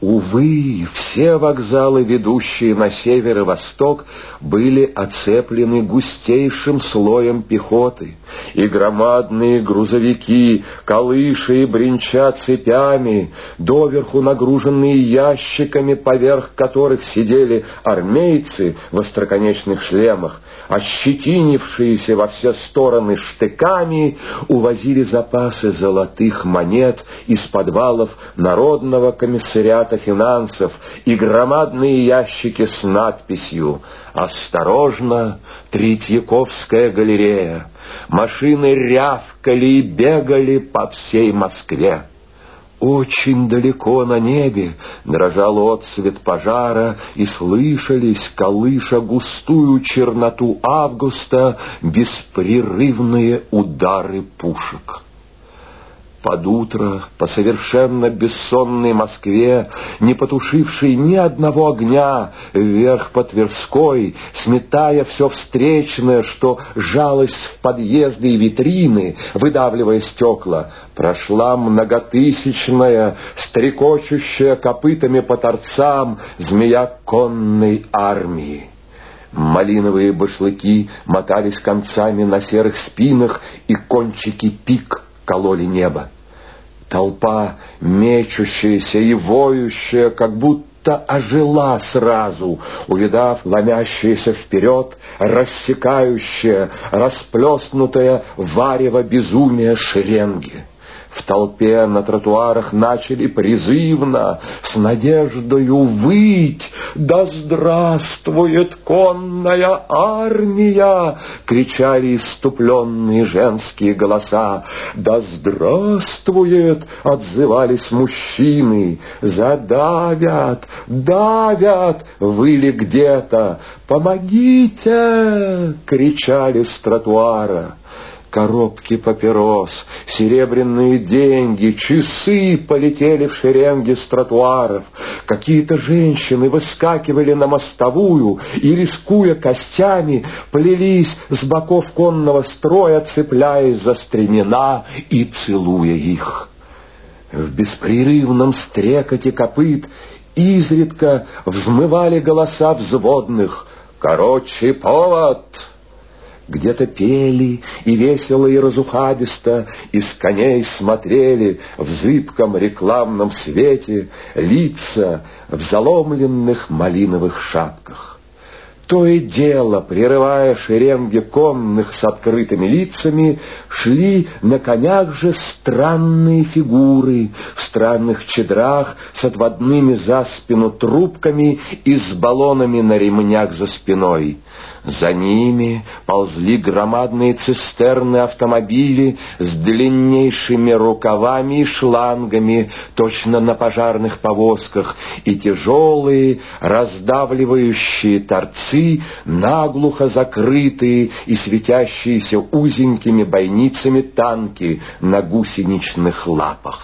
Увы, все вокзалы, ведущие на север и восток, были оцеплены густейшим слоем пехоты, и громадные грузовики, колыша и бренча цепями, доверху нагруженные ящиками, поверх которых сидели армейцы в остроконечных шлемах, ощетинившиеся во все стороны штыками, увозили запасы золотых монет из подвалов Народного комиссариата аппарата финансов и громадные ящики с надписью «Осторожно, Третьяковская галерея!» Машины рявкали и бегали по всей Москве. Очень далеко на небе дрожал отсвет пожара, и слышались, колыша густую черноту августа, беспрерывные удары пушек. Под утро, по совершенно бессонной Москве, не потушившей ни одного огня, вверх по Тверской, сметая все встречное, что жалось в подъезды и витрины, выдавливая стекла, прошла многотысячная, стрекочущая копытами по торцам змея конной армии. Малиновые башлыки мотались концами на серых спинах, и кончики пик — кололи небо. Толпа, мечущаяся и воющая, как будто ожила сразу, увидав ломящееся вперед, рассекающее, расплеснутое варево безумия шеренги. В толпе на тротуарах начали призывно, с надеждою выть «Да здравствует конная армия!» кричали иступленные женские голоса. «Да здравствует!» отзывались мужчины. «Задавят! Давят!» выли где-то. «Помогите!» кричали с тротуара коробки папирос, серебряные деньги, часы полетели в шеренге с тротуаров. Какие-то женщины выскакивали на мостовую и, рискуя костями, плелись с боков конного строя, цепляясь за стремена и целуя их. В беспрерывном стрекоте копыт изредка взмывали голоса взводных «Короче, повод!» Где-то пели и весело и разухабисто Из коней смотрели в зыбком рекламном свете Лица в заломленных малиновых шапках. То и дело, прерывая шеренги конных с открытыми лицами, шли на конях же странные фигуры в странных чедрах с отводными за спину трубками и с баллонами на ремнях за спиной. За ними ползли громадные цистерны автомобили с длиннейшими рукавами и шлангами, точно на пожарных повозках, и тяжелые, раздавливающие торцы, наглухо закрытые и светящиеся узенькими бойницами танки на гусеничных лапах.